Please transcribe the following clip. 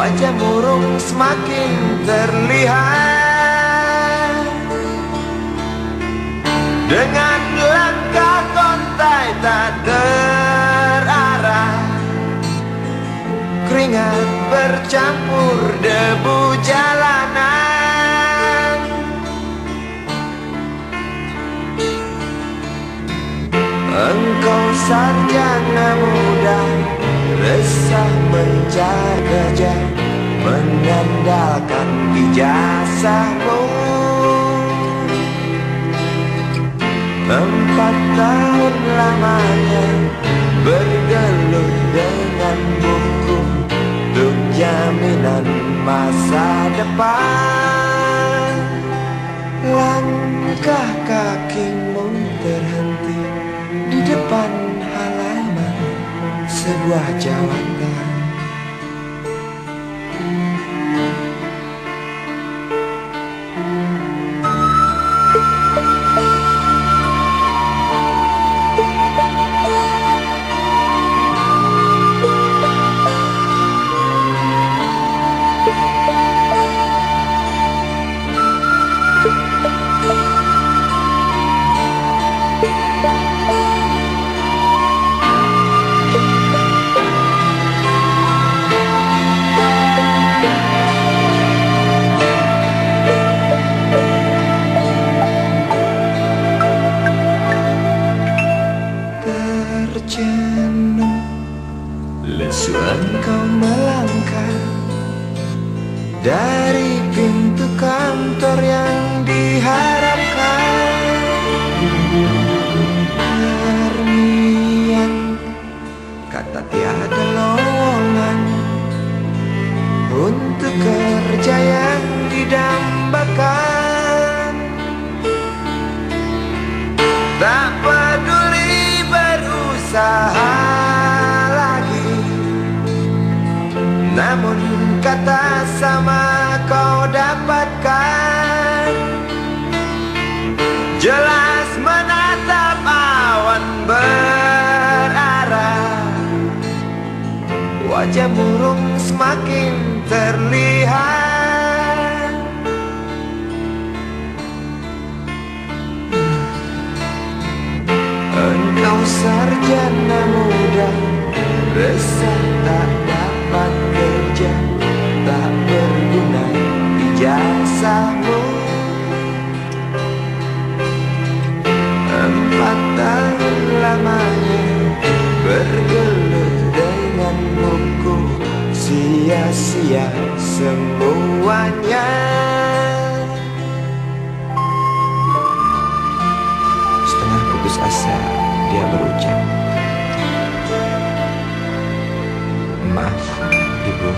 Wajah murung semakin terlihat. Dengan langkah kontai tak terarah. Keringat bercampur debu jalanan. Engkau sarjana muda Resah kerja Mengandalkan ijazahmu Empat tahun lamanya Bergelut dengan buku Untuk jaminan masa depan. Langkah kakimu Sebuah jawatan Namun kata sama kau dapatkan. Jelas menatap awan berarah. Wajah murung semakin terlihat Sia-sia semuanya. Setengah putus asa dia berucap Maaf ibu